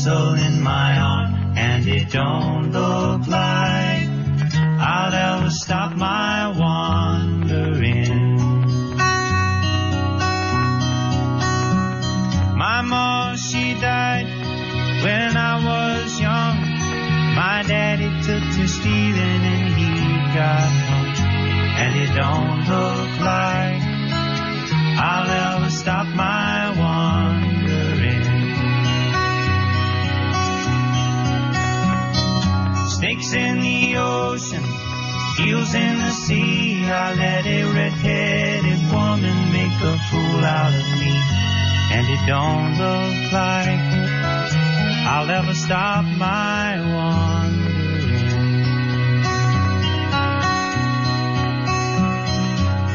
pencil in my arm, and it don't look like I'll ever stop my wandering. My mom she died when I was young. My daddy took to stealing and he got hung. And it don't look like Heels in the sea, I let a red-headed woman make a fool out of me. And it don't look like I'll ever stop my wandering.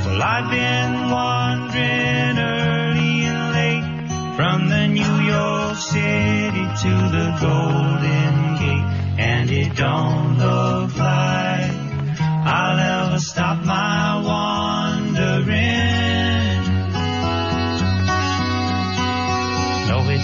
Well, I've been wandering early and late from the New York City to the Golden Gate. And it don't look like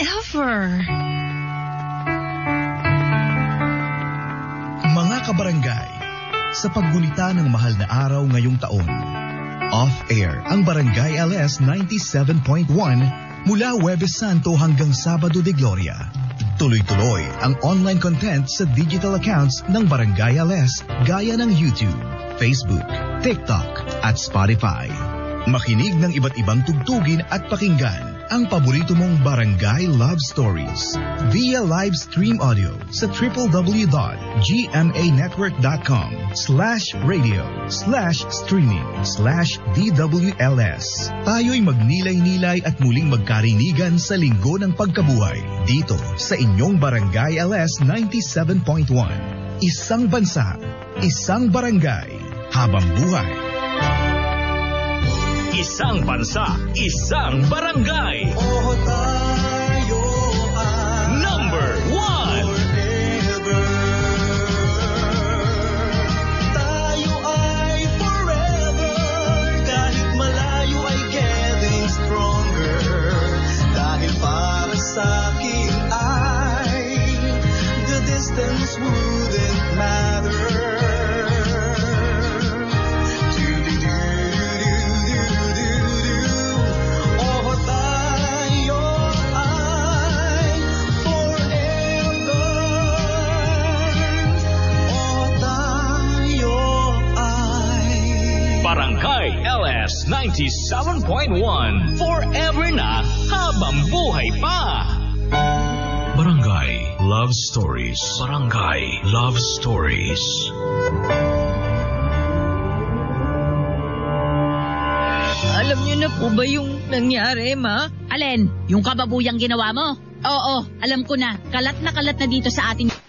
ever. Mga kabarangay, sa paggunita ng mahal na araw ngayong taon, off-air ang Barangay LS 97.1 mula Webes Santo hanggang Sabado de Gloria. Tuloy-tuloy ang online content sa digital accounts ng Barangay LS gaya ng YouTube, Facebook, TikTok at Spotify. Makinig ng iba't ibang tugtugin at pakinggan ang paborito mong Barangay Love Stories via live stream audio sa www.gmanetwork.com slash radio slash streaming slash DWLS. Tayo'y magnilay-nilay at muling magkarinigan sa linggo ng pagkabuhay dito sa inyong Barangay LS 97.1. Isang bansa, isang barangay, habang buhay. Isang bansa, isang barangay. Oh, Barangay LS 97.1 Forever na habang buhay pa! Barangay Love Stories Barangay Love Stories Alam niyo na po ba yung nangyari, Ma? Alin, yung kababuyang ginawa mo? Oo, alam ko na. Kalat na kalat na dito sa atin.